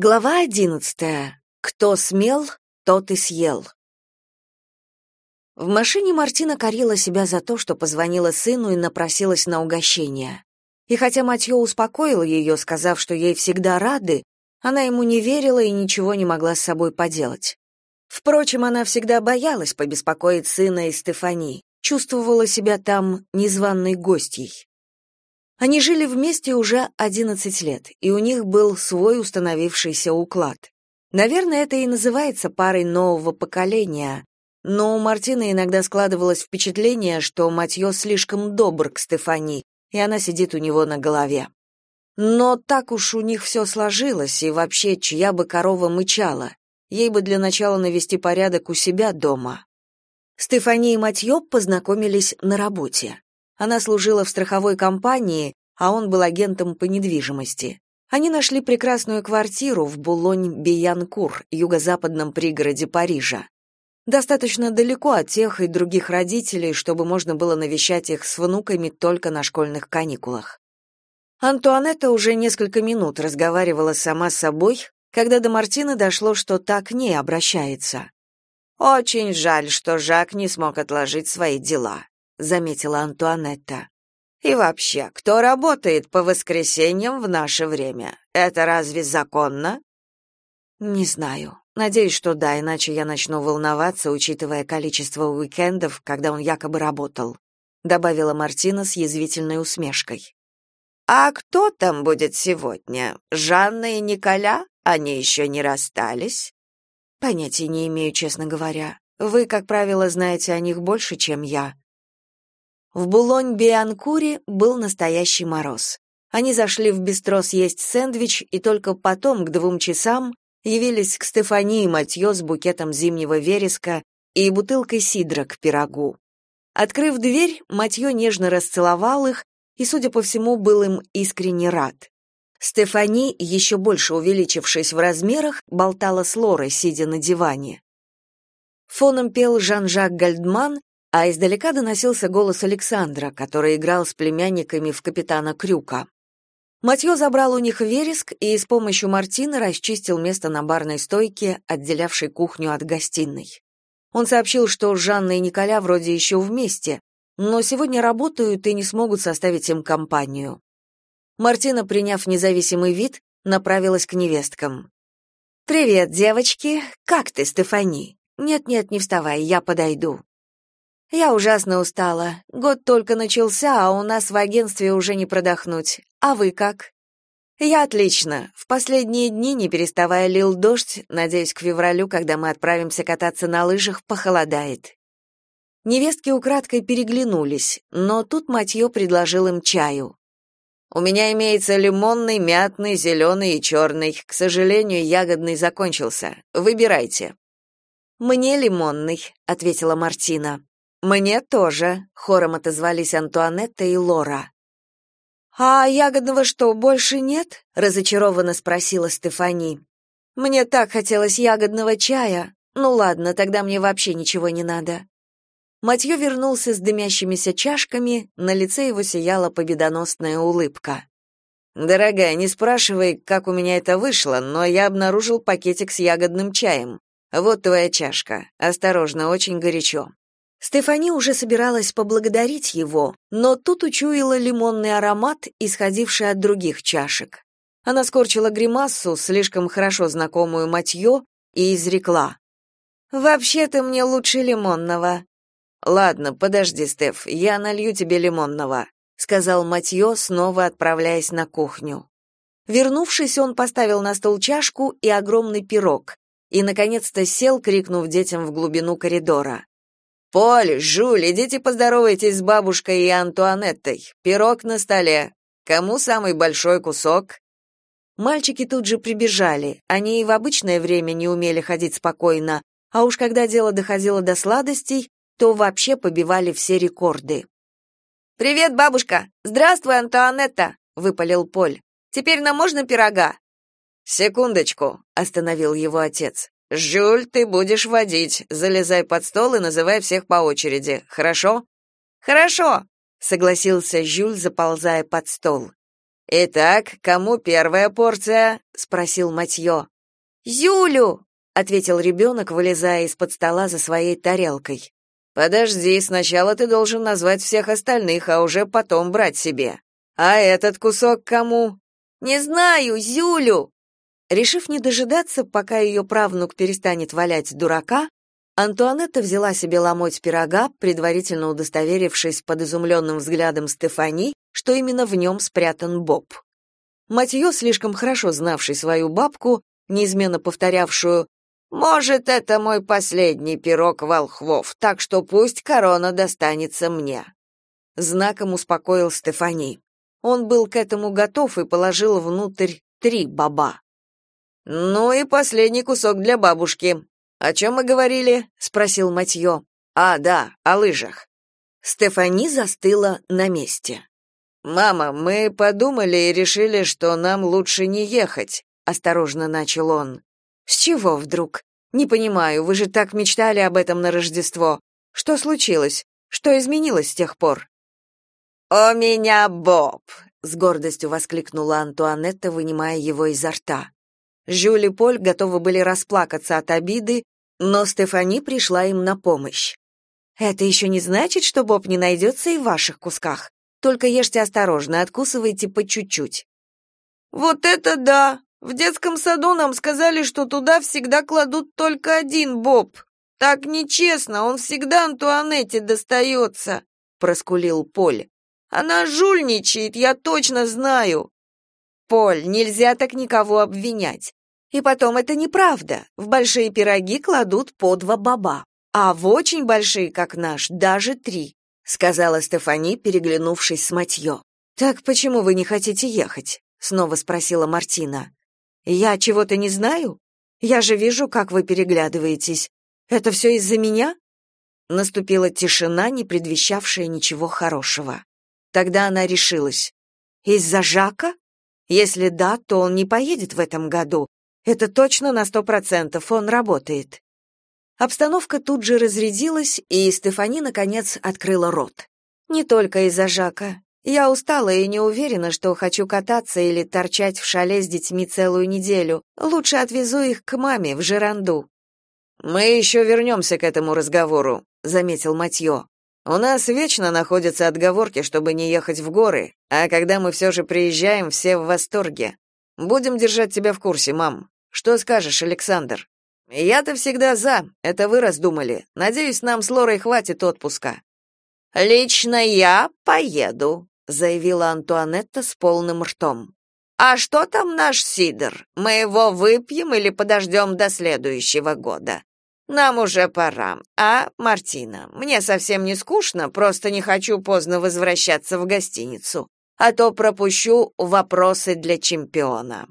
Глава одиннадцатая. Кто смел, тот и съел. В машине Мартина корила себя за то, что позвонила сыну и напросилась на угощение. И хотя Матьё успокоил ее, сказав, что ей всегда рады, она ему не верила и ничего не могла с собой поделать. Впрочем, она всегда боялась побеспокоить сына и Стефани, чувствовала себя там незваной гостьей. Они жили вместе уже 11 лет, и у них был свой установившийся уклад. Наверное, это и называется парой нового поколения, но у Мартины иногда складывалось впечатление, что Матьё слишком добр к Стефани, и она сидит у него на голове. Но так уж у них все сложилось, и вообще, чья бы корова мычала, ей бы для начала навести порядок у себя дома. Стефани и Матьё познакомились на работе. Она служила в страховой компании, а он был агентом по недвижимости. Они нашли прекрасную квартиру в Булонь-Биянкур, юго-западном пригороде Парижа. Достаточно далеко от тех и других родителей, чтобы можно было навещать их с внуками только на школьных каникулах. Антуанетта уже несколько минут разговаривала сама с собой, когда до Мартины дошло, что так к ней обращается. «Очень жаль, что Жак не смог отложить свои дела», заметила Антуанетта. И вообще, кто работает по воскресеньям в наше время? Это разве законно? Не знаю. Надеюсь, что да, иначе я начну волноваться, учитывая количество уикендов, когда он якобы работал, добавила Мартина с язвительной усмешкой. А кто там будет сегодня? Жанна и Николя? Они еще не расстались? Понятия не имею, честно говоря. Вы, как правило, знаете о них больше, чем я. В Булонь-Бианкуре был настоящий мороз. Они зашли в бистро съесть сэндвич и только потом, к двум часам, явились к Стефании Матьё с букетом зимнего вереска и бутылкой сидра к пирогу. Открыв дверь, Матьё нежно расцеловал их и, судя по всему, был им искренне рад. Стефани, еще больше увеличившись в размерах, болтала с Лорой, сидя на диване. Фоном пел Жан-Жак Гальдман, а издалека доносился голос Александра, который играл с племянниками в капитана Крюка. Матьё забрал у них вереск и с помощью Мартины расчистил место на барной стойке, отделявшей кухню от гостиной. Он сообщил, что Жанна и Николя вроде еще вместе, но сегодня работают и не смогут составить им компанию. Мартина, приняв независимый вид, направилась к невесткам. «Привет, девочки! Как ты, Стефани? Нет-нет, не вставай, я подойду». Я ужасно устала. Год только начался, а у нас в агентстве уже не продохнуть. А вы как? Я отлично. В последние дни, не переставая, лил дождь. Надеюсь, к февралю, когда мы отправимся кататься на лыжах, похолодает. Невестки украдкой переглянулись, но тут Матьё предложил им чаю. У меня имеется лимонный, мятный, зеленый и черный. К сожалению, ягодный закончился. Выбирайте. Мне лимонный, ответила Мартина. Мне тоже, хором отозвались Антуанетта и Лора. А ягодного что, больше нет? разочарованно спросила Стефани. Мне так хотелось ягодного чая. Ну ладно, тогда мне вообще ничего не надо. Матьё вернулся с дымящимися чашками, на лице его сияла победоносная улыбка. Дорогая, не спрашивай, как у меня это вышло, но я обнаружил пакетик с ягодным чаем. Вот твоя чашка. Осторожно, очень горячо. Стефани уже собиралась поблагодарить его, но тут учуяла лимонный аромат, исходивший от других чашек. Она скорчила гримассу, слишком хорошо знакомую Матьё, и изрекла. «Вообще-то мне лучше лимонного». «Ладно, подожди, Стеф, я налью тебе лимонного», сказал Матьё, снова отправляясь на кухню. Вернувшись, он поставил на стол чашку и огромный пирог и, наконец-то, сел, крикнув детям в глубину коридора. «Поль, Жюль, идите поздоровайтесь с бабушкой и Антуанеттой. Пирог на столе. Кому самый большой кусок?» Мальчики тут же прибежали. Они и в обычное время не умели ходить спокойно, а уж когда дело доходило до сладостей, то вообще побивали все рекорды. «Привет, бабушка! Здравствуй, Антуанетта!» — выпалил Поль. «Теперь нам можно пирога?» «Секундочку», — остановил его отец. «Жюль, ты будешь водить. Залезай под стол и называй всех по очереди. Хорошо?» «Хорошо», — согласился Жюль, заползая под стол. Итак, кому первая порция? спросил Матьё. Зюлю, ответил ребенок, вылезая из-под стола за своей тарелкой. Подожди, сначала ты должен назвать всех остальных, а уже потом брать себе. А этот кусок кому? Не знаю, Зюлю. Решив не дожидаться, пока ее правнук перестанет валять дурака, Антуанетта взяла себе ломоть пирога, предварительно удостоверившись под изумленным взглядом Стефани, что именно в нем спрятан Боб. Матьё, слишком хорошо знавший свою бабку, неизменно повторявшую «Может, это мой последний пирог волхвов, так что пусть корона достанется мне». Знаком успокоил Стефани. Он был к этому готов и положил внутрь три баба. «Ну и последний кусок для бабушки. О чем мы говорили?» — спросил Матьё. «А, да, о лыжах». Стефани застыла на месте. «Мама, мы подумали и решили, что нам лучше не ехать», — осторожно начал он. «С чего вдруг? Не понимаю, вы же так мечтали об этом на Рождество. Что случилось? Что изменилось с тех пор?» «У меня Боб!» — с гордостью воскликнула Антуанетта, вынимая его изо рта. Жюль и Поль готовы были расплакаться от обиды, но Стефани пришла им на помощь. «Это еще не значит, что Боб не найдется и в ваших кусках. Только ешьте осторожно, откусывайте по чуть-чуть». «Вот это да! В детском саду нам сказали, что туда всегда кладут только один Боб. Так нечестно, он всегда Антуанетте достается», — проскулил Поль. Она жульничает, я точно знаю. Поль, нельзя так никого обвинять. И потом это неправда. В большие пироги кладут по два баба, а в очень большие, как наш, даже три, сказала Стефани, переглянувшись с Матьё. Так почему вы не хотите ехать? снова спросила Мартина. Я чего-то не знаю? Я же вижу, как вы переглядываетесь. Это все из-за меня? Наступила тишина, не предвещавшая ничего хорошего. Тогда она решилась. Из-за Жака? Если да, то он не поедет в этом году. Это точно на сто процентов, он работает. Обстановка тут же разрядилась, и Стефани, наконец, открыла рот. Не только из-за Жака. Я устала и не уверена, что хочу кататься или торчать в шале с детьми целую неделю. Лучше отвезу их к маме в Жеранду. «Мы еще вернемся к этому разговору», — заметил Матьё. У нас вечно находятся отговорки, чтобы не ехать в горы, а когда мы все же приезжаем, все в восторге. Будем держать тебя в курсе, мам. Что скажешь, Александр? Я-то всегда за, это вы раздумали. Надеюсь, нам с Лорой хватит отпуска. Лично я поеду, заявила Антуанетта с полным ртом. А что там наш сидр? Мы его выпьем или подождем до следующего года? Нам уже пора. А, Мартина, мне совсем не скучно, просто не хочу поздно возвращаться в гостиницу, а то пропущу вопросы для чемпиона.